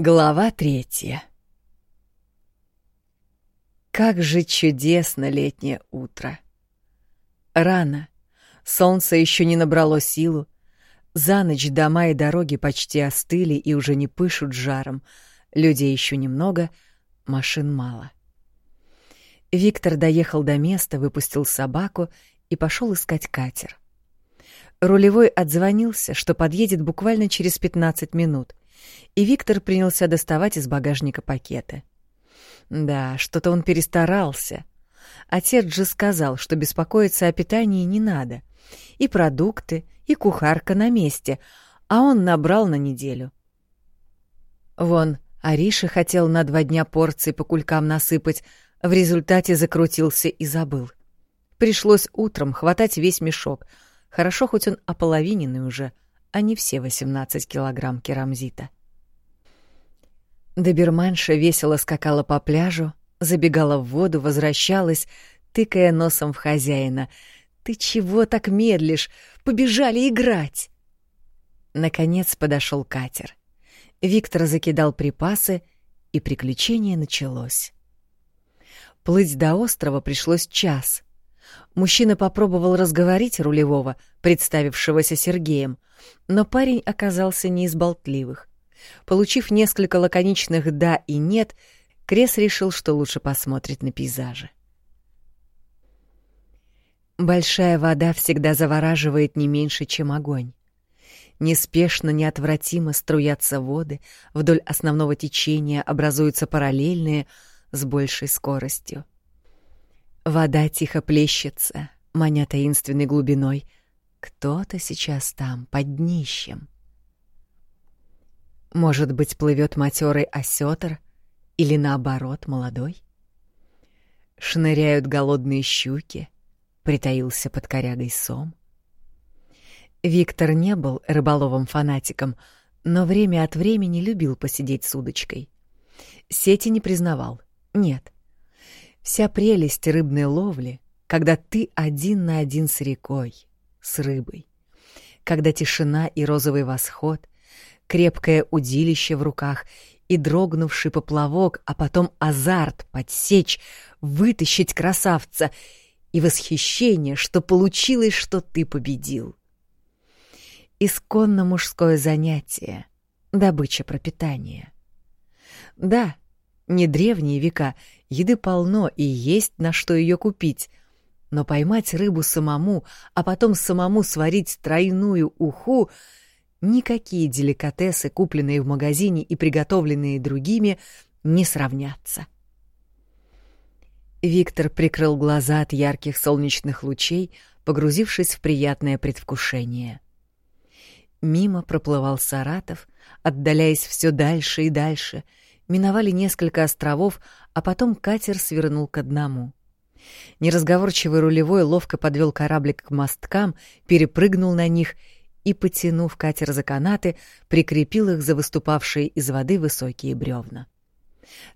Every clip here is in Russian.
Глава третья. Как же чудесно летнее утро. Рано. Солнце еще не набрало силу. За ночь дома и дороги почти остыли и уже не пышут жаром. Людей еще немного, машин мало. Виктор доехал до места, выпустил собаку и пошел искать катер. Рулевой отзвонился, что подъедет буквально через 15 минут, и Виктор принялся доставать из багажника пакеты. Да, что-то он перестарался. Отец же сказал, что беспокоиться о питании не надо. И продукты, и кухарка на месте, а он набрал на неделю. Вон, Ариша хотел на два дня порции по кулькам насыпать, в результате закрутился и забыл. Пришлось утром хватать весь мешок — Хорошо, хоть он ополовиненный уже, а не все 18 килограмм керамзита. Доберманша весело скакала по пляжу, забегала в воду, возвращалась, тыкая носом в хозяина. «Ты чего так медлишь? Побежали играть!» Наконец подошел катер. Виктор закидал припасы, и приключение началось. Плыть до острова пришлось час — Мужчина попробовал разговорить рулевого, представившегося Сергеем, но парень оказался не из болтливых. Получив несколько лаконичных «да» и «нет», Крес решил, что лучше посмотрит на пейзажи. Большая вода всегда завораживает не меньше, чем огонь. Неспешно, неотвратимо струятся воды, вдоль основного течения образуются параллельные с большей скоростью. Вода тихо плещется, маня таинственной глубиной. Кто-то сейчас там, под днищем. Может быть, плывет матерый осетр или, наоборот, молодой? Шныряют голодные щуки, притаился под корягой сом. Виктор не был рыболовом-фанатиком, но время от времени любил посидеть с удочкой. Сети не признавал. Нет — Вся прелесть рыбной ловли, когда ты один на один с рекой, с рыбой. Когда тишина и розовый восход, крепкое удилище в руках и дрогнувший поплавок, а потом азарт подсечь, вытащить красавца и восхищение, что получилось, что ты победил. Исконно мужское занятие, добыча пропитания. Да, не древние века, еды полно и есть на что ее купить. Но поймать рыбу самому, а потом самому сварить тройную уху — никакие деликатесы, купленные в магазине и приготовленные другими, не сравнятся. Виктор прикрыл глаза от ярких солнечных лучей, погрузившись в приятное предвкушение. Мимо проплывал Саратов, отдаляясь все дальше и дальше — миновали несколько островов, а потом катер свернул к одному. Неразговорчивый рулевой ловко подвел кораблик к мосткам, перепрыгнул на них и, потянув катер за канаты, прикрепил их за выступавшие из воды высокие бревна.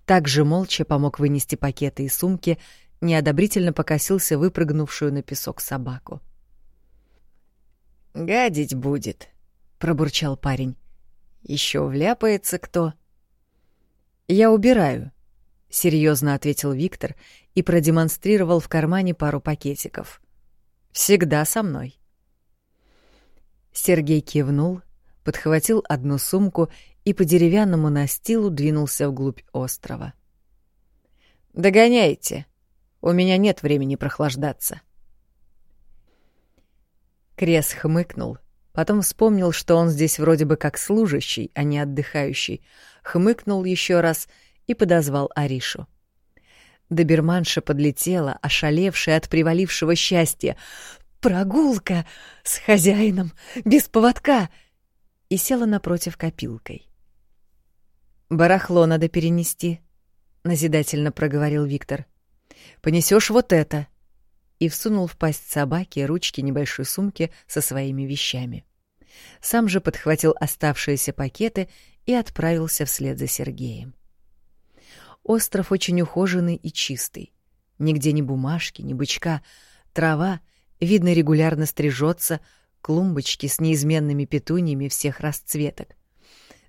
Также молча помог вынести пакеты и сумки, неодобрительно покосился выпрыгнувшую на песок собаку. «Гадить будет», — пробурчал парень. «Еще вляпается кто?» «Я убираю», — серьезно ответил Виктор и продемонстрировал в кармане пару пакетиков. «Всегда со мной». Сергей кивнул, подхватил одну сумку и по деревянному настилу двинулся вглубь острова. «Догоняйте! У меня нет времени прохлаждаться». Крес хмыкнул, потом вспомнил, что он здесь вроде бы как служащий, а не отдыхающий, хмыкнул еще раз и подозвал Аришу. Доберманша подлетела, ошалевшая от привалившего счастья. «Прогулка! С хозяином! Без поводка!» и села напротив копилкой. «Барахло надо перенести», — назидательно проговорил Виктор. «Понесешь вот это!» и всунул в пасть собаки ручки небольшой сумки со своими вещами. Сам же подхватил оставшиеся пакеты и отправился вслед за Сергеем. Остров очень ухоженный и чистый. Нигде ни бумажки, ни бычка. Трава, видно, регулярно стрижется, клумбочки с неизменными петуньями всех расцветок.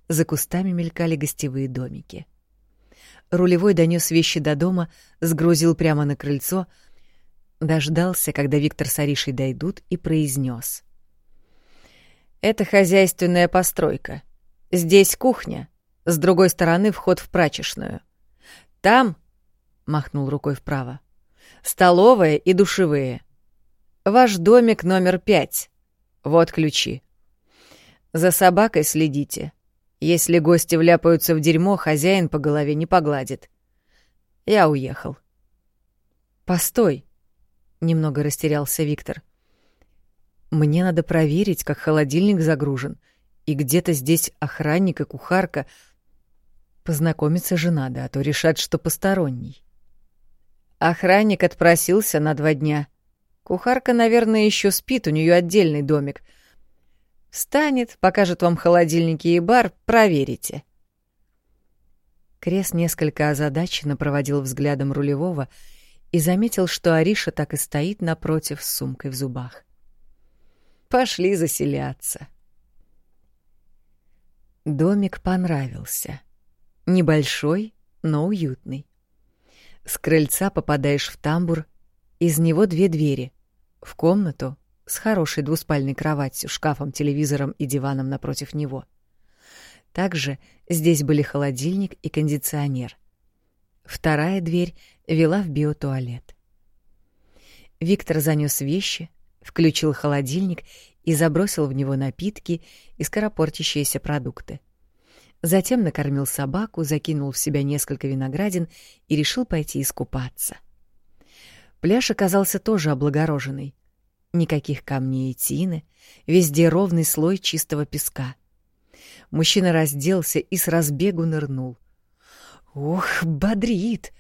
За кустами мелькали гостевые домики. Рулевой донес вещи до дома, сгрузил прямо на крыльцо, дождался, когда Виктор с Аришей дойдут, и произнес: «Это хозяйственная постройка. Здесь кухня, с другой стороны вход в прачечную. Там, — махнул рукой вправо, — столовая и душевые. Ваш домик номер пять. Вот ключи. За собакой следите. Если гости вляпаются в дерьмо, хозяин по голове не погладит. Я уехал. Постой, немного растерялся Виктор. Мне надо проверить, как холодильник загружен, и где-то здесь охранник и кухарка. Познакомиться же надо, а то решат, что посторонний. Охранник отпросился на два дня. Кухарка, наверное, еще спит, у нее отдельный домик — Встанет, покажет вам холодильники и бар, проверите. Крес несколько озадаченно проводил взглядом рулевого и заметил, что Ариша так и стоит напротив с сумкой в зубах. Пошли заселяться. Домик понравился. Небольшой, но уютный. С крыльца попадаешь в тамбур, из него две двери — в комнату с хорошей двуспальной кроватью, шкафом, телевизором и диваном напротив него. Также здесь были холодильник и кондиционер. Вторая дверь вела в биотуалет. Виктор занёс вещи, включил холодильник и забросил в него напитки и скоропортящиеся продукты. Затем накормил собаку, закинул в себя несколько виноградин и решил пойти искупаться. Пляж оказался тоже облагороженный. Никаких камней и тины, везде ровный слой чистого песка. Мужчина разделся и с разбегу нырнул. Ух, бодрит!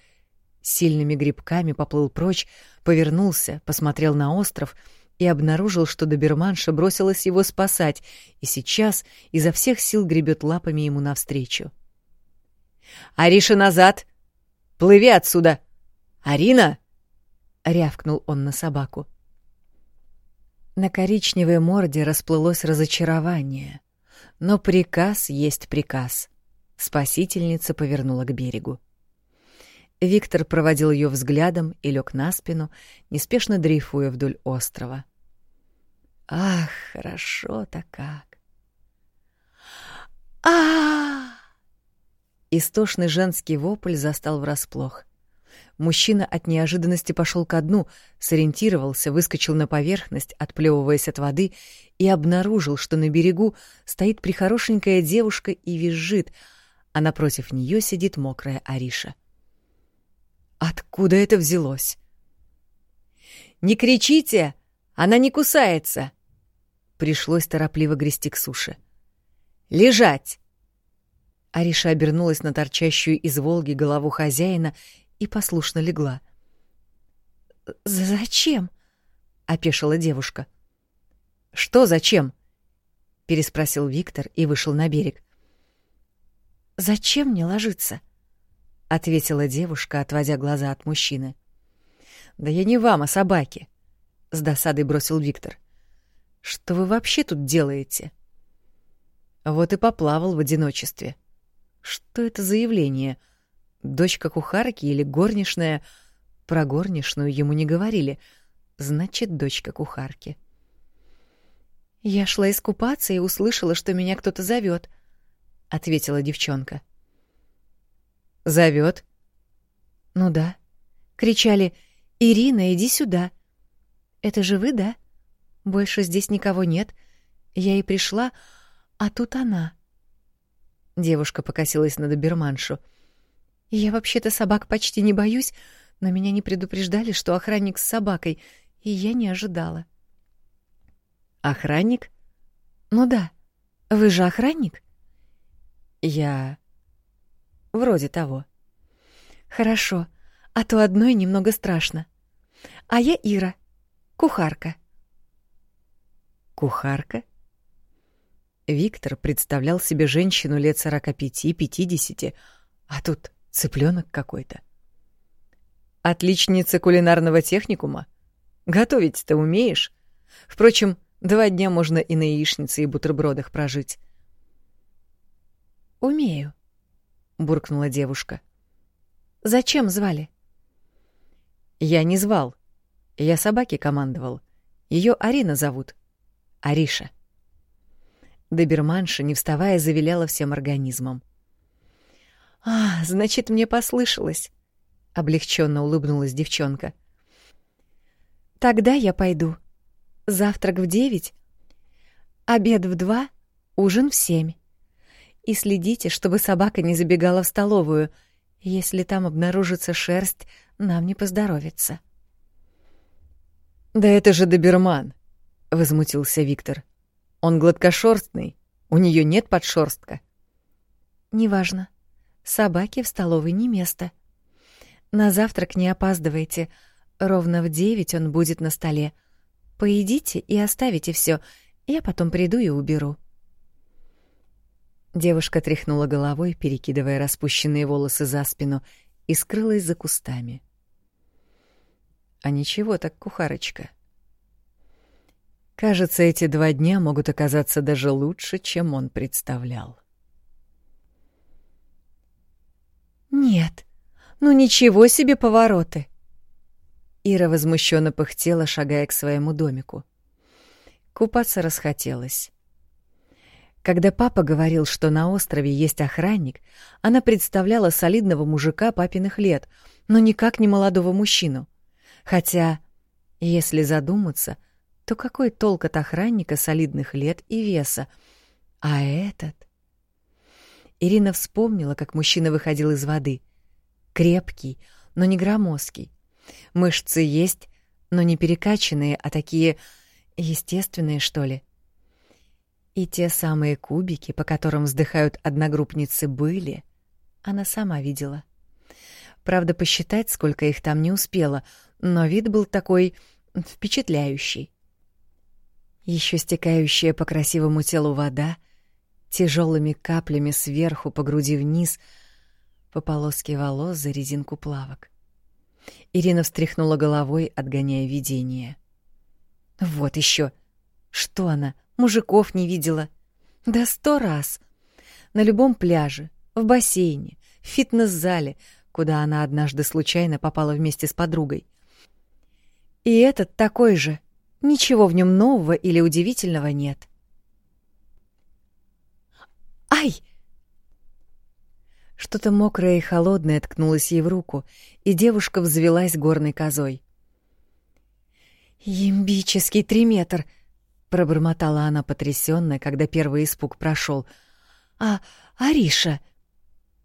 Сильными грибками поплыл прочь, повернулся, посмотрел на остров и обнаружил, что доберманша бросилась его спасать и сейчас изо всех сил гребет лапами ему навстречу. «Ариша, назад! Плыви отсюда! Арина!» — рявкнул он на собаку. На коричневой морде расплылось разочарование. Но приказ есть приказ. Спасительница повернула к берегу. Виктор проводил ее взглядом и лег на спину, неспешно дрейфуя вдоль острова. Ах, хорошо-то как! а Истошный женский вопль застал врасплох. Мужчина от неожиданности пошел ко дну, сориентировался, выскочил на поверхность, отплевываясь от воды, и обнаружил, что на берегу стоит прихорошенькая девушка и визжит, а напротив нее сидит мокрая Ариша. Откуда это взялось? «Не кричите! Она не кусается!» Пришлось торопливо грести к суше. «Лежать!» Ариша обернулась на торчащую из Волги голову хозяина и послушно легла. «Зачем?» — опешила девушка. «Что зачем?» — переспросил Виктор и вышел на берег. «Зачем мне ложиться?» — ответила девушка, отводя глаза от мужчины. «Да я не вам, а собаке», — с досадой бросил Виктор. «Что вы вообще тут делаете?» Вот и поплавал в одиночестве. Что это за явление — Дочка кухарки или горничная? Про горничную ему не говорили. Значит, дочка кухарки. Я шла искупаться и услышала, что меня кто-то зовет, ответила девчонка. Зовет? Ну да. Кричали: "Ирина, иди сюда". Это же вы, да? Больше здесь никого нет. Я и пришла, а тут она. Девушка покосилась на доберманшу. Я вообще-то собак почти не боюсь, но меня не предупреждали, что охранник с собакой, и я не ожидала. Охранник? Ну да. Вы же охранник? Я вроде того. Хорошо, а то одной немного страшно. А я Ира, кухарка. Кухарка? Виктор представлял себе женщину лет сорока пяти-пятидесяти, а тут Цыпленок какой-то. Отличница кулинарного техникума? Готовить ты умеешь? Впрочем, два дня можно и на яичнице и бутербродах прожить. Умею, буркнула девушка. Зачем звали? Я не звал. Я собаке командовал. Ее Арина зовут. Ариша. Доберманша, не вставая, завиляла всем организмом. «А, значит, мне послышалось», — облегченно улыбнулась девчонка. «Тогда я пойду. Завтрак в девять, обед в два, ужин в семь. И следите, чтобы собака не забегала в столовую. Если там обнаружится шерсть, нам не поздоровится». «Да это же доберман!» — возмутился Виктор. «Он гладкошерстный, у нее нет подшерстка». «Неважно. Собаке в столовой не место. На завтрак не опаздывайте. Ровно в девять он будет на столе. Поедите и оставите все. Я потом приду и уберу. Девушка тряхнула головой, перекидывая распущенные волосы за спину, и скрылась за кустами. А ничего так, кухарочка. Кажется, эти два дня могут оказаться даже лучше, чем он представлял. Нет, ну ничего себе повороты. Ира возмущенно пыхтела, шагая к своему домику. Купаться расхотелось. Когда папа говорил, что на острове есть охранник, она представляла солидного мужика папиных лет, но никак не молодого мужчину. Хотя, если задуматься, то какой толк от охранника солидных лет и веса? А этот... Ирина вспомнила, как мужчина выходил из воды. Крепкий, но не громоздкий. Мышцы есть, но не перекачанные, а такие естественные, что ли. И те самые кубики, по которым вздыхают одногруппницы, были, она сама видела. Правда, посчитать, сколько их там не успела, но вид был такой впечатляющий. Еще стекающая по красивому телу вода — тяжелыми каплями сверху по груди вниз, по полоске волос за резинку плавок. Ирина встряхнула головой, отгоняя видение. Вот еще. Что она, мужиков не видела? Да сто раз. На любом пляже, в бассейне, в фитнес-зале, куда она однажды случайно попала вместе с подругой. И этот такой же. Ничего в нем нового или удивительного нет. — Ай! Что-то мокрое и холодное ткнулось ей в руку, и девушка взвелась горной козой. «Ямбический триметр!» — пробормотала она потрясённая, когда первый испуг прошёл. «А, Ариша!»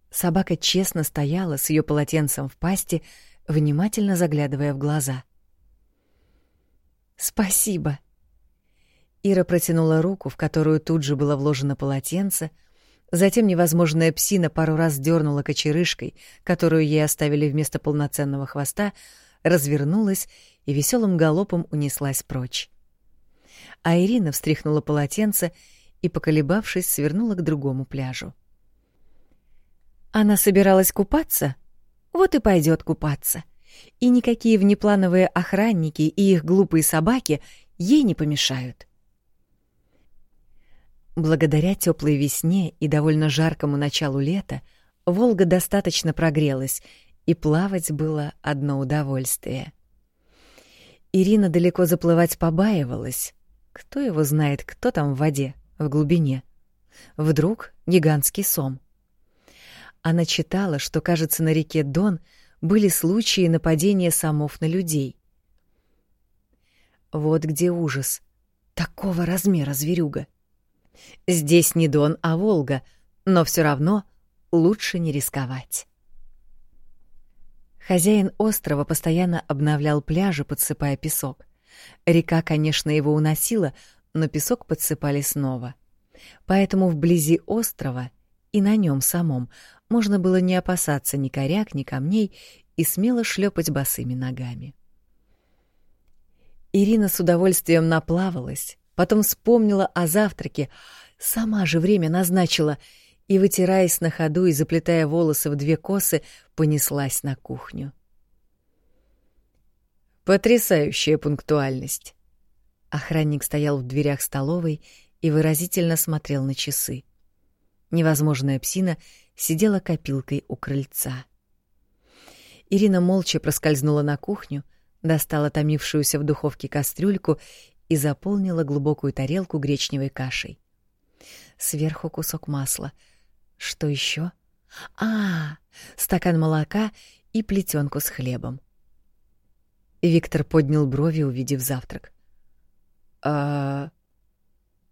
Собака честно стояла с её полотенцем в пасти, внимательно заглядывая в глаза. «Спасибо!» Ира протянула руку, в которую тут же было вложено полотенце, — Затем невозможная псина пару раз дернула кочерышкой, которую ей оставили вместо полноценного хвоста, развернулась и веселым галопом унеслась прочь. А Ирина встряхнула полотенце и, поколебавшись, свернула к другому пляжу. Она собиралась купаться? Вот и пойдет купаться. И никакие внеплановые охранники и их глупые собаки ей не помешают. Благодаря теплой весне и довольно жаркому началу лета Волга достаточно прогрелась, и плавать было одно удовольствие. Ирина далеко заплывать побаивалась. Кто его знает, кто там в воде, в глубине? Вдруг гигантский сом. Она читала, что, кажется, на реке Дон были случаи нападения самов на людей. Вот где ужас. Такого размера зверюга — Здесь не Дон, а Волга, но все равно лучше не рисковать. Хозяин острова постоянно обновлял пляжи, подсыпая песок. Река, конечно, его уносила, но песок подсыпали снова. Поэтому вблизи острова и на нем самом можно было не опасаться ни коряк, ни камней и смело шлепать босыми ногами. Ирина с удовольствием наплавалась, Потом вспомнила о завтраке, сама же время назначила, и, вытираясь на ходу и заплетая волосы в две косы, понеслась на кухню. Потрясающая пунктуальность. Охранник стоял в дверях столовой и выразительно смотрел на часы. Невозможная псина сидела копилкой у крыльца. Ирина молча проскользнула на кухню, достала томившуюся в духовке кастрюльку и заполнила глубокую тарелку гречневой кашей. Сверху кусок масла. Что еще? А, стакан молока и плетенку с хлебом. Виктор поднял брови, увидев завтрак. А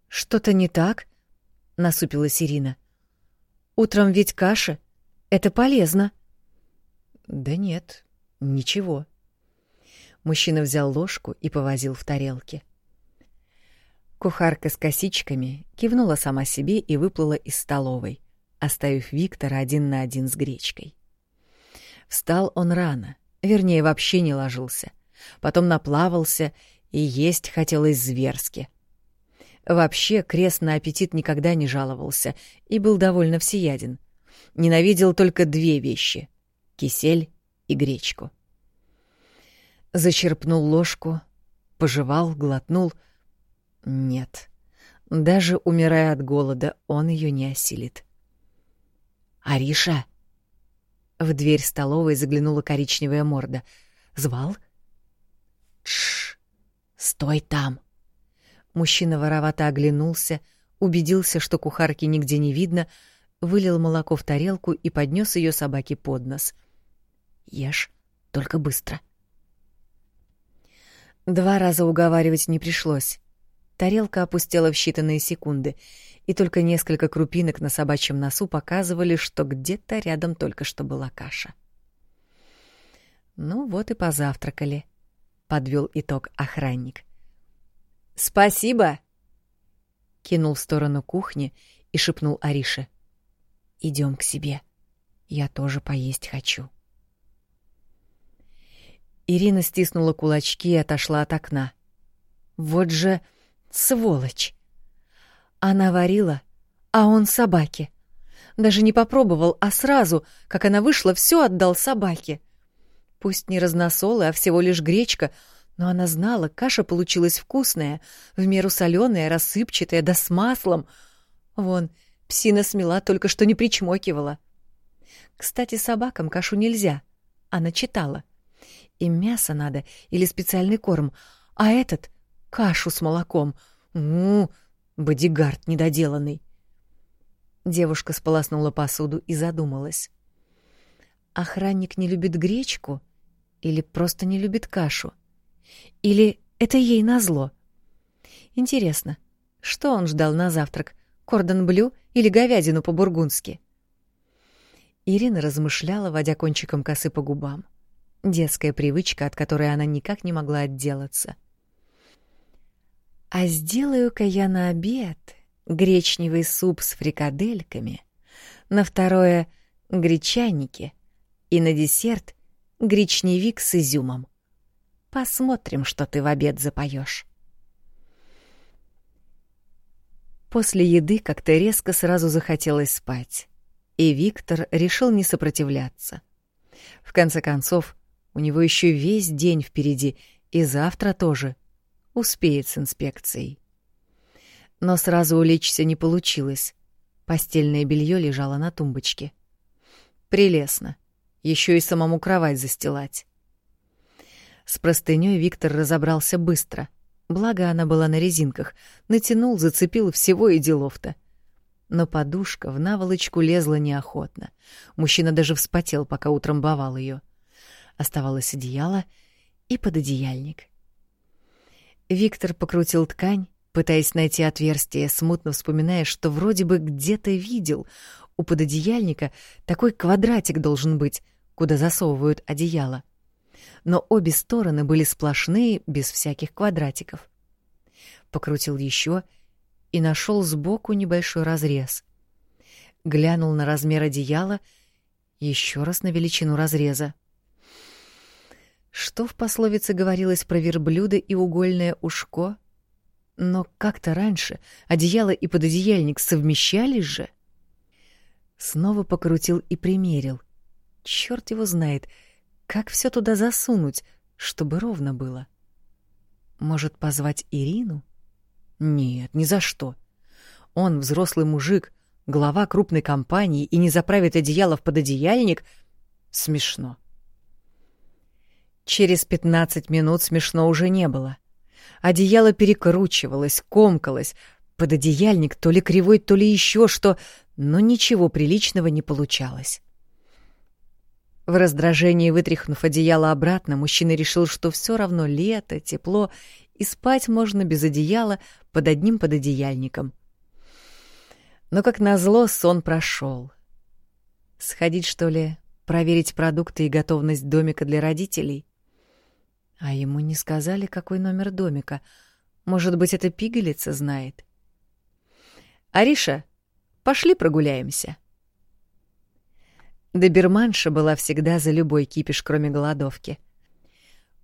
что-то не так? насупилась Ирина. Утром ведь каша. Это полезно. Да нет, ничего. Мужчина взял ложку и повозил в тарелке. Кухарка с косичками кивнула сама себе и выплыла из столовой, оставив Виктора один на один с гречкой. Встал он рано, вернее, вообще не ложился. Потом наплавался, и есть хотелось зверски. Вообще, крест на аппетит никогда не жаловался и был довольно всеяден. Ненавидел только две вещи — кисель и гречку. Зачерпнул ложку, пожевал, глотнул. Нет, даже умирая от голода, он ее не осилит. «Ариша!» В дверь столовой заглянула коричневая морда. «Звал?» «Тш! Стой там!» Мужчина воровато оглянулся, убедился, что кухарки нигде не видно, вылил молоко в тарелку и поднес ее собаке под нос. «Ешь, только быстро». Два раза уговаривать не пришлось. Тарелка опустела в считанные секунды, и только несколько крупинок на собачьем носу показывали, что где-то рядом только что была каша. Ну вот и позавтракали, подвел итог охранник. Спасибо, кинул в сторону кухни и шепнул Арише. Идем к себе. Я тоже поесть хочу. Ирина стиснула кулачки и отошла от окна. Вот же сволочь. Она варила, а он собаке. Даже не попробовал, а сразу, как она вышла, все отдал собаке. Пусть не разносолы, а всего лишь гречка — но она знала, каша получилась вкусная, в меру соленая, рассыпчатая, да с маслом. Вон, псина смела, только что не причмокивала. Кстати, собакам кашу нельзя. Она читала. Им мясо надо или специальный корм, а этот — кашу с молоком. Ну, бодигард недоделанный. Девушка сполоснула посуду и задумалась. Охранник не любит гречку или просто не любит кашу? — или это ей назло? Интересно, что он ждал на завтрак? Кордон блю или говядину по-бургундски? Ирина размышляла, водя кончиком косы по губам. Детская привычка, от которой она никак не могла отделаться. А сделаю-ка я на обед гречневый суп с фрикадельками, на второе — гречаники и на десерт — гречневик с изюмом. Посмотрим, что ты в обед запоешь. После еды как-то резко сразу захотелось спать, и Виктор решил не сопротивляться. В конце концов, у него еще весь день впереди, и завтра тоже. Успеет с инспекцией. Но сразу улечься не получилось. Постельное белье лежало на тумбочке. Прелестно. Еще и самому кровать застилать. С простынёй Виктор разобрался быстро. Благо она была на резинках. Натянул, зацепил всего и делов-то. Но подушка в наволочку лезла неохотно. Мужчина даже вспотел, пока утрамбовал её. Оставалось одеяло и пододеяльник. Виктор покрутил ткань, пытаясь найти отверстие, смутно вспоминая, что вроде бы где-то видел. У пододеяльника такой квадратик должен быть, куда засовывают одеяло но обе стороны были сплошные, без всяких квадратиков. Покрутил еще и нашел сбоку небольшой разрез. Глянул на размер одеяла, еще раз на величину разреза. Что в пословице говорилось про верблюда и угольное ушко? Но как-то раньше одеяло и пододеяльник совмещались же. Снова покрутил и примерил. Черт его знает — как все туда засунуть, чтобы ровно было? Может, позвать Ирину? Нет, ни за что. Он взрослый мужик, глава крупной компании и не заправит одеяло в пододеяльник — смешно. Через пятнадцать минут смешно уже не было. Одеяло перекручивалось, комкалось, пододеяльник то ли кривой, то ли еще что, но ничего приличного не получалось. В раздражении вытряхнув одеяло обратно, мужчина решил, что все равно лето, тепло, и спать можно без одеяла под одним пододеяльником. Но, как назло, сон прошел. Сходить, что ли, проверить продукты и готовность домика для родителей? А ему не сказали, какой номер домика. Может быть, это пигалица знает? «Ариша, пошли прогуляемся». Доберманша была всегда за любой кипиш, кроме голодовки.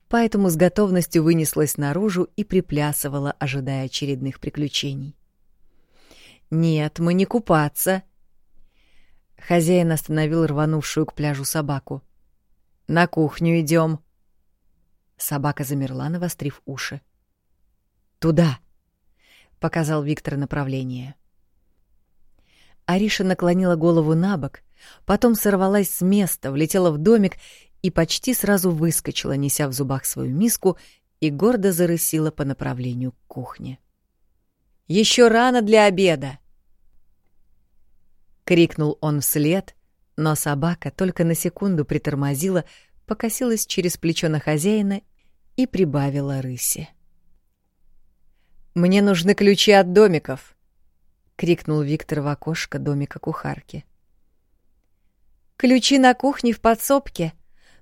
Поэтому с готовностью вынеслась наружу и приплясывала, ожидая очередных приключений. «Нет, мы не купаться!» Хозяин остановил рванувшую к пляжу собаку. «На кухню идем. Собака замерла, навострив уши. «Туда!» — показал Виктор направление. Ариша наклонила голову на бок, потом сорвалась с места, влетела в домик и почти сразу выскочила, неся в зубах свою миску, и гордо зарысила по направлению к кухне. «Еще рано для обеда!» — крикнул он вслед, но собака только на секунду притормозила, покосилась через плечо на хозяина и прибавила рыси. «Мне нужны ключи от домиков!» — крикнул Виктор в окошко домика кухарки. «Ключи на кухне в подсобке,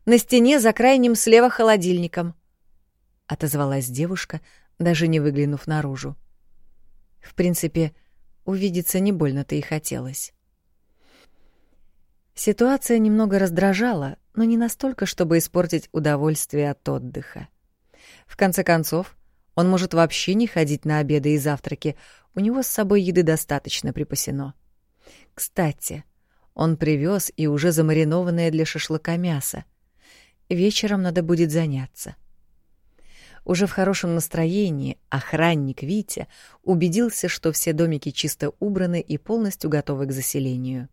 на стене за крайним слева холодильником», — отозвалась девушка, даже не выглянув наружу. В принципе, увидеться не больно-то и хотелось. Ситуация немного раздражала, но не настолько, чтобы испортить удовольствие от отдыха. В конце концов, он может вообще не ходить на обеды и завтраки, у него с собой еды достаточно припасено. Кстати, он привез и уже замаринованное для шашлыка мясо. Вечером надо будет заняться. Уже в хорошем настроении охранник Витя убедился, что все домики чисто убраны и полностью готовы к заселению.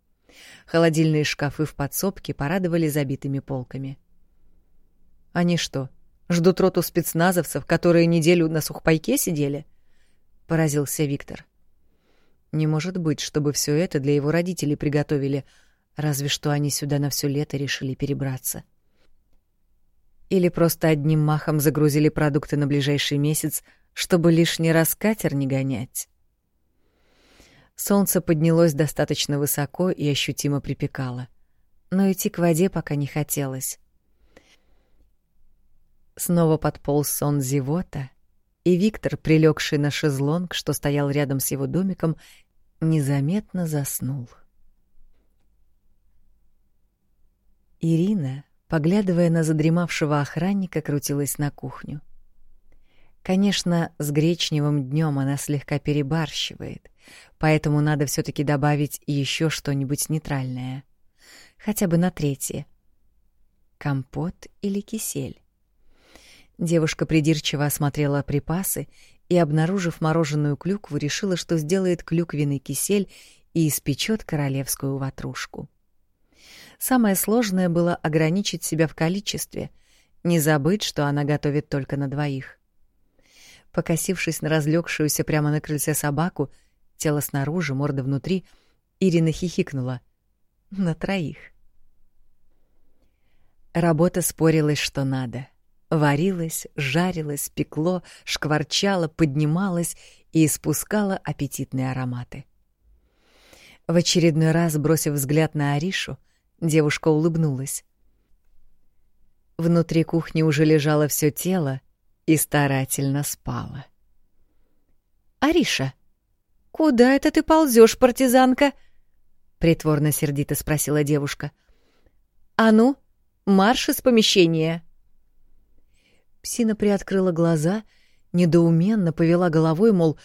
Холодильные шкафы в подсобке порадовали забитыми полками. Они что, ждут роту спецназовцев, которые неделю на сухпайке сидели? Поразился Виктор. Не может быть, чтобы все это для его родителей приготовили, разве что они сюда на все лето решили перебраться. Или просто одним махом загрузили продукты на ближайший месяц, чтобы лишний раз катер не гонять. Солнце поднялось достаточно высоко и ощутимо припекало. Но идти к воде пока не хотелось. Снова подполз сон зевота, и Виктор, прилегший на шезлонг, что стоял рядом с его домиком, незаметно заснул. Ирина, поглядывая на задремавшего охранника, крутилась на кухню. Конечно, с гречневым днем она слегка перебарщивает, поэтому надо все таки добавить еще что-нибудь нейтральное. Хотя бы на третье. Компот или кисель. Девушка придирчиво осмотрела припасы и, обнаружив мороженую клюкву, решила, что сделает клюквенный кисель и испечет королевскую ватрушку. Самое сложное было ограничить себя в количестве, не забыть, что она готовит только на двоих. Покосившись на разлегшуюся прямо на крыльце собаку, тело снаружи, морда внутри, Ирина хихикнула. На троих. Работа спорилась, что надо. Варилась, жарилась, пекло, шкварчало, поднималось и испускало аппетитные ароматы. В очередной раз, бросив взгляд на Аришу, девушка улыбнулась. Внутри кухни уже лежало все тело, и старательно спала. «Ариша, куда это ты ползешь, партизанка?» — притворно сердито спросила девушка. «А ну, марш из помещения!» Псина приоткрыла глаза, недоуменно повела головой, мол,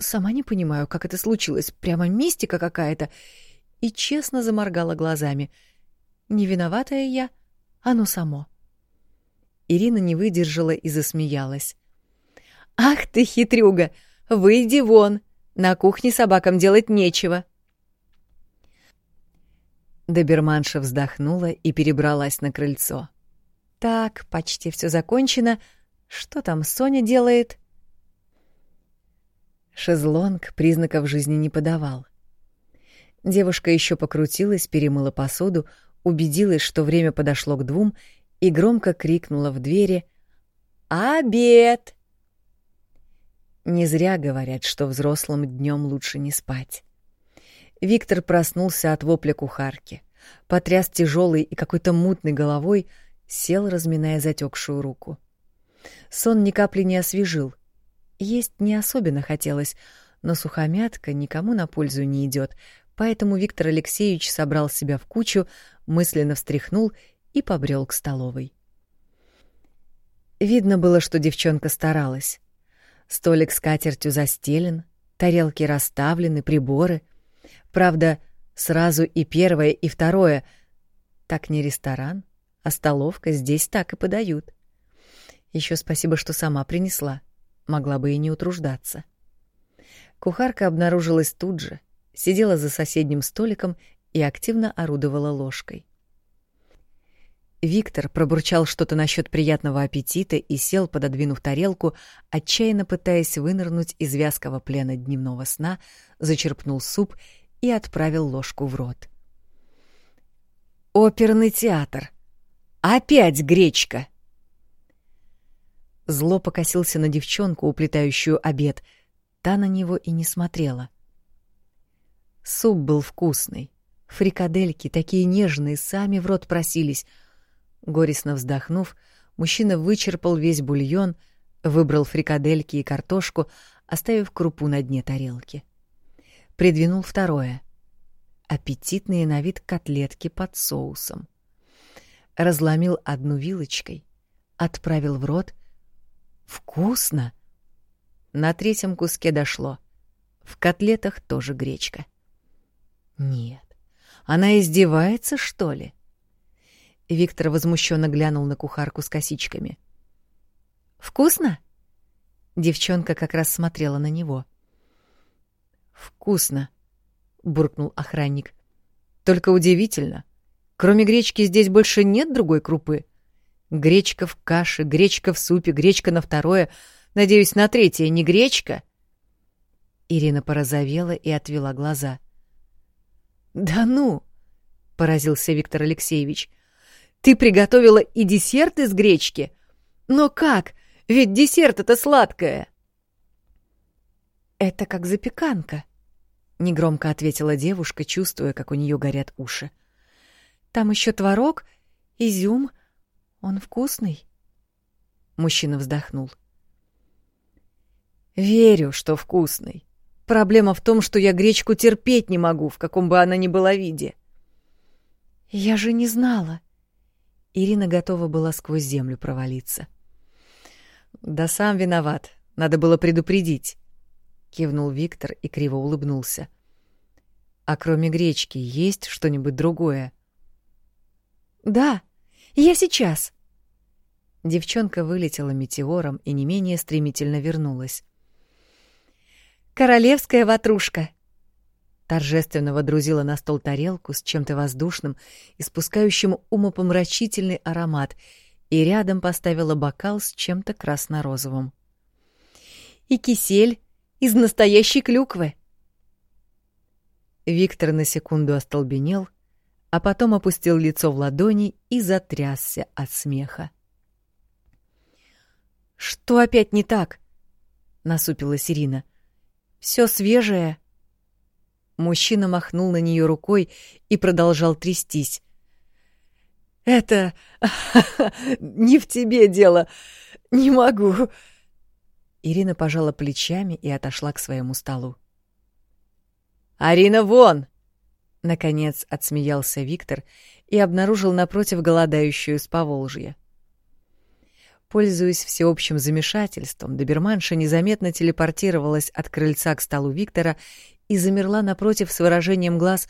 сама не понимаю, как это случилось, прямо мистика какая-то, и честно заморгала глазами. «Не виноватая я, оно само». Ирина не выдержала и засмеялась. «Ах ты, хитрюга! Выйди вон! На кухне собакам делать нечего!» Доберманша вздохнула и перебралась на крыльцо. Так, почти все закончено. Что там Соня делает? Шезлонг признаков жизни не подавал. Девушка еще покрутилась, перемыла посуду, убедилась, что время подошло к двум, и громко крикнула в двери «Обед!». Не зря говорят, что взрослым днем лучше не спать. Виктор проснулся от вопля кухарки, потряс тяжелой и какой-то мутной головой, сел, разминая затекшую руку. Сон ни капли не освежил. Есть не особенно хотелось, но сухомятка никому на пользу не идет, поэтому Виктор Алексеевич собрал себя в кучу, мысленно встряхнул и побрел к столовой. Видно было, что девчонка старалась. Столик с катертью застелен, тарелки расставлены, приборы. Правда, сразу и первое, и второе. Так не ресторан, а столовка здесь так и подают. Еще спасибо, что сама принесла. Могла бы и не утруждаться. Кухарка обнаружилась тут же, сидела за соседним столиком и активно орудовала ложкой. Виктор пробурчал что-то насчет приятного аппетита и сел, пододвинув тарелку, отчаянно пытаясь вынырнуть из вязкого плена дневного сна, зачерпнул суп и отправил ложку в рот. «Оперный театр! Опять гречка!» Зло покосился на девчонку, уплетающую обед. Та на него и не смотрела. Суп был вкусный. Фрикадельки, такие нежные, сами в рот просились — Горестно вздохнув, мужчина вычерпал весь бульон, выбрал фрикадельки и картошку, оставив крупу на дне тарелки. Придвинул второе. Аппетитные на вид котлетки под соусом. Разломил одну вилочкой, отправил в рот. Вкусно! На третьем куске дошло. В котлетах тоже гречка. Нет, она издевается, что ли? — Виктор возмущенно глянул на кухарку с косичками. «Вкусно?» Девчонка как раз смотрела на него. «Вкусно», — буркнул охранник. «Только удивительно. Кроме гречки здесь больше нет другой крупы. Гречка в каше, гречка в супе, гречка на второе. Надеюсь, на третье не гречка?» Ирина порозовела и отвела глаза. «Да ну!» — поразился Виктор Алексеевич — ты приготовила и десерт из гречки? Но как? Ведь десерт это сладкое. Это как запеканка, негромко ответила девушка, чувствуя, как у нее горят уши. Там еще творог, изюм. Он вкусный. Мужчина вздохнул. Верю, что вкусный. Проблема в том, что я гречку терпеть не могу, в каком бы она ни была виде. Я же не знала, Ирина готова была сквозь землю провалиться. «Да сам виноват. Надо было предупредить», — кивнул Виктор и криво улыбнулся. «А кроме гречки есть что-нибудь другое?» «Да, я сейчас». Девчонка вылетела метеором и не менее стремительно вернулась. «Королевская ватрушка!» торжественно водрузила на стол тарелку с чем-то воздушным, испускающим умопомрачительный аромат, и рядом поставила бокал с чем-то красно-розовым. «И кисель из настоящей клюквы!» Виктор на секунду остолбенел, а потом опустил лицо в ладони и затрясся от смеха. «Что опять не так?» — насупилась Ирина. «Все свежее». Мужчина махнул на нее рукой и продолжал трястись. «Это... не в тебе дело. Не могу». Ирина пожала плечами и отошла к своему столу. «Арина, вон!» Наконец отсмеялся Виктор и обнаружил напротив голодающую с Поволжья. Пользуясь всеобщим замешательством, доберманша незаметно телепортировалась от крыльца к столу Виктора и замерла напротив с выражением глаз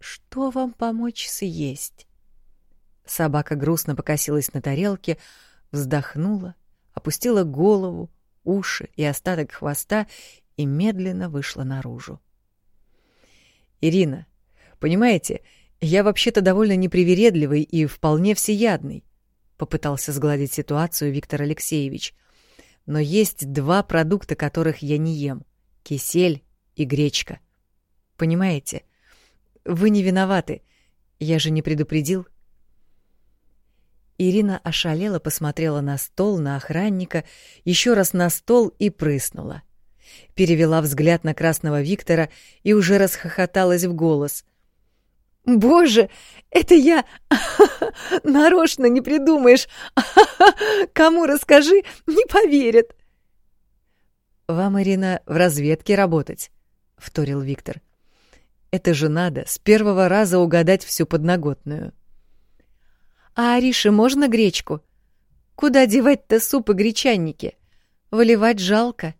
«Что вам помочь съесть?» Собака грустно покосилась на тарелке, вздохнула, опустила голову, уши и остаток хвоста и медленно вышла наружу. «Ирина, понимаете, Я вообще-то довольно непривередливый и вполне всеядный, попытался сгладить ситуацию Виктор Алексеевич. Но есть два продукта, которых я не ем: кисель и гречка. Понимаете? Вы не виноваты. Я же не предупредил. Ирина ошалела, посмотрела на стол, на охранника, еще раз на стол и прыснула. Перевела взгляд на красного Виктора и уже расхохоталась в голос. Боже, это я нарочно не придумаешь. Кому расскажи, не поверят. Вам, Ирина, в разведке работать, вторил Виктор. Это же надо с первого раза угадать всю подноготную. А Арише можно гречку? Куда девать-то суп и гречанники? Выливать жалко.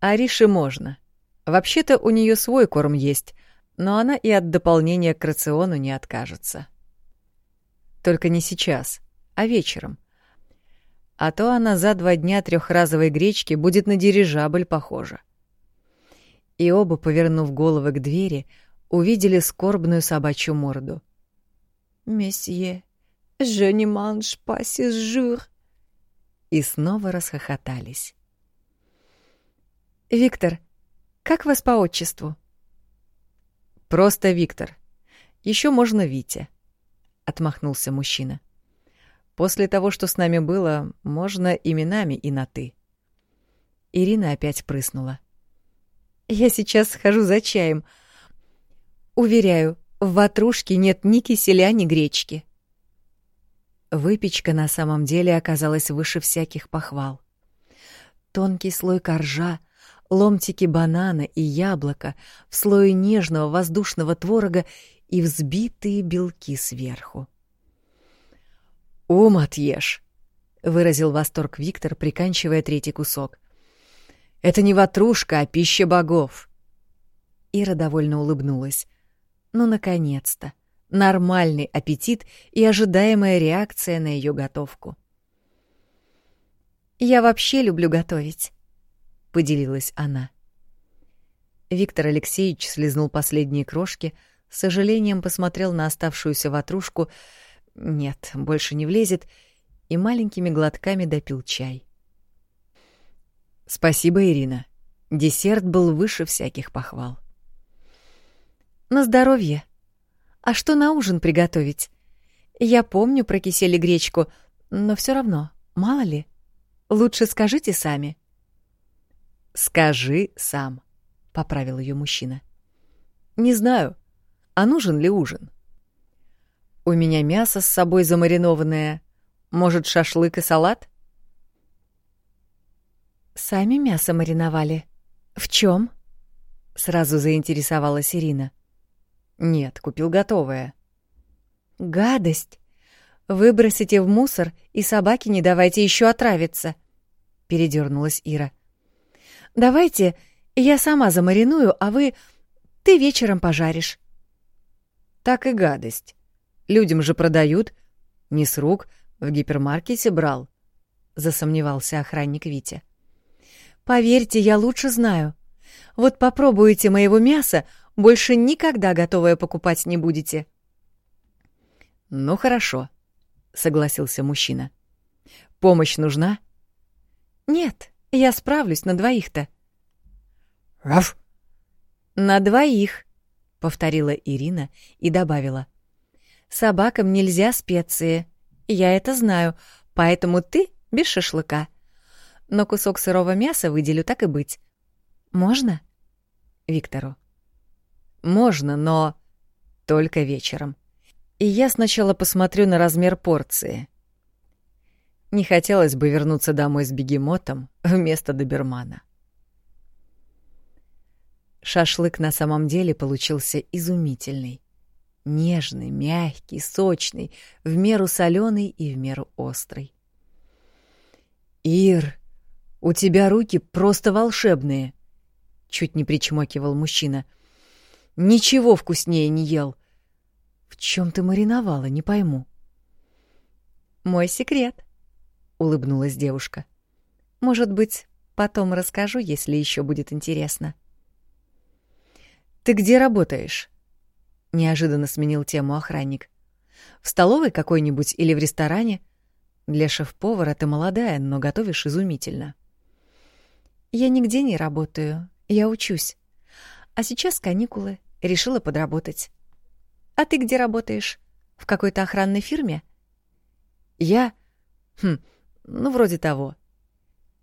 Арише можно. Вообще-то у нее свой корм есть — но она и от дополнения к рациону не откажется. Только не сейчас, а вечером. А то она за два дня трехразовой гречки будет на дирижабль похожа. И оба, повернув головы к двери, увидели скорбную собачью морду. «Месье, je ne mange pas jour!» И снова расхохотались. «Виктор, как вас по отчеству?» Просто Виктор. Еще можно Витя, отмахнулся мужчина. После того, что с нами было, можно именами и на ты. Ирина опять прыснула. Я сейчас схожу за чаем. Уверяю, в ватрушке нет ни киселя, ни гречки. Выпечка на самом деле оказалась выше всяких похвал. Тонкий слой коржа, ломтики банана и яблока в слое нежного воздушного творога и взбитые белки сверху. «Ум отъешь!» — выразил восторг Виктор, приканчивая третий кусок. «Это не ватрушка, а пища богов!» Ира довольно улыбнулась. «Ну, наконец-то! Нормальный аппетит и ожидаемая реакция на ее готовку». «Я вообще люблю готовить», поделилась она. Виктор Алексеевич слезнул последние крошки, с сожалением посмотрел на оставшуюся ватрушку. Нет, больше не влезет, и маленькими глотками допил чай. Спасибо, Ирина. Десерт был выше всяких похвал. На здоровье. А что на ужин приготовить? Я помню про кисель и гречку, но все равно, мало ли. Лучше скажите сами. «Скажи сам», — поправил ее мужчина. «Не знаю, а нужен ли ужин?» «У меня мясо с собой замаринованное. Может, шашлык и салат?» «Сами мясо мариновали. В чем? сразу заинтересовалась Ирина. «Нет, купил готовое». «Гадость! Выбросите в мусор и собаке не давайте еще отравиться», — передернулась Ира. Давайте я сама замариную, а вы... Ты вечером пожаришь. Так и гадость. Людям же продают. Не с рук, в гипермаркете брал. Засомневался охранник Витя. Поверьте, я лучше знаю. Вот попробуете моего мяса, больше никогда готовое покупать не будете. Ну хорошо, согласился мужчина. Помощь нужна? Нет, я справлюсь на двоих-то. Раф. На двоих, повторила Ирина и добавила. Собакам нельзя специи. Я это знаю, поэтому ты без шашлыка. Но кусок сырого мяса выделю так и быть. Можно? Виктору. Можно, но только вечером. И я сначала посмотрю на размер порции. Не хотелось бы вернуться домой с бегемотом вместо добермана. Шашлык на самом деле получился изумительный. Нежный, мягкий, сочный, в меру соленый и в меру острый. «Ир, у тебя руки просто волшебные!» — чуть не причмокивал мужчина. «Ничего вкуснее не ел. В чем ты мариновала, не пойму». «Мой секрет», — улыбнулась девушка. «Может быть, потом расскажу, если еще будет интересно». «Ты где работаешь?» неожиданно сменил тему охранник. В столовой какой-нибудь или в ресторане? Для шеф-повара ты молодая, но готовишь изумительно. Я нигде не работаю, я учусь. А сейчас каникулы, решила подработать. А ты где работаешь? В какой-то охранной фирме? Я? Хм, ну, вроде того.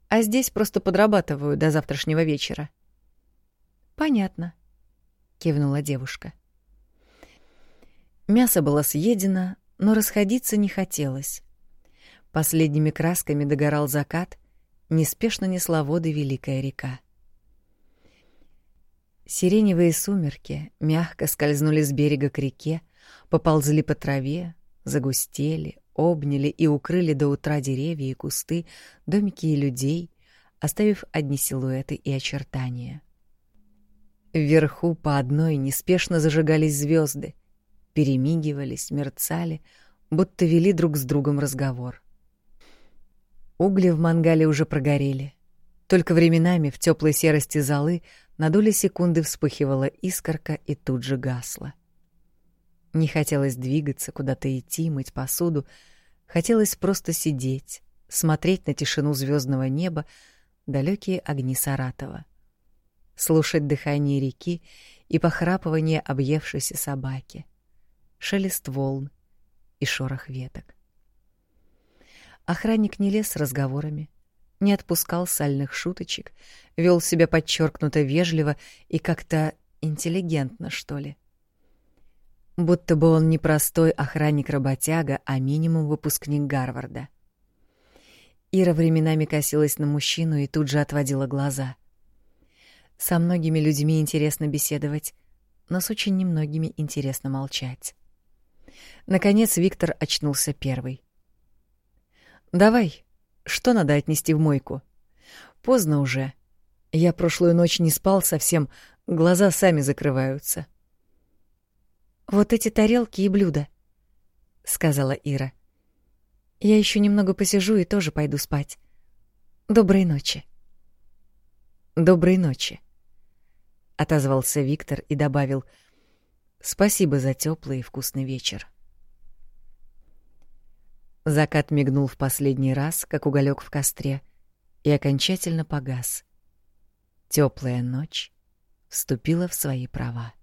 А здесь просто подрабатываю до завтрашнего вечера. Понятно, кивнула девушка. Мясо было съедено, но расходиться не хотелось. Последними красками догорал закат, неспешно несла воды великая река. Сиреневые сумерки мягко скользнули с берега к реке, поползли по траве, загустели, обняли и укрыли до утра деревья и кусты, домики и людей, оставив одни силуэты и очертания. Вверху по одной неспешно зажигались звезды, перемигивались, мерцали, будто вели друг с другом разговор. Угли в мангале уже прогорели. Только временами в теплой серости золы на доли секунды вспыхивала искорка и тут же гасла. Не хотелось двигаться, куда-то идти, мыть посуду. Хотелось просто сидеть, смотреть на тишину звездного неба, далекие огни Саратова. Слушать дыхание реки и похрапывание объевшейся собаки. Шелест волн и шорох веток. Охранник не лез с разговорами, не отпускал сальных шуточек, вел себя подчеркнуто вежливо и как-то интеллигентно, что ли. Будто бы он не простой охранник-работяга, а минимум выпускник Гарварда. Ира временами косилась на мужчину и тут же отводила глаза. Со многими людьми интересно беседовать, но с очень немногими интересно молчать. Наконец Виктор очнулся первый. «Давай, что надо отнести в мойку? Поздно уже. Я прошлую ночь не спал совсем, глаза сами закрываются. Вот эти тарелки и блюда, сказала Ира. Я еще немного посижу и тоже пойду спать. Доброй ночи. Доброй ночи, отозвался Виктор и добавил: Спасибо за теплый и вкусный вечер. Закат мигнул в последний раз, как уголек в костре, и окончательно погас. Теплая ночь вступила в свои права.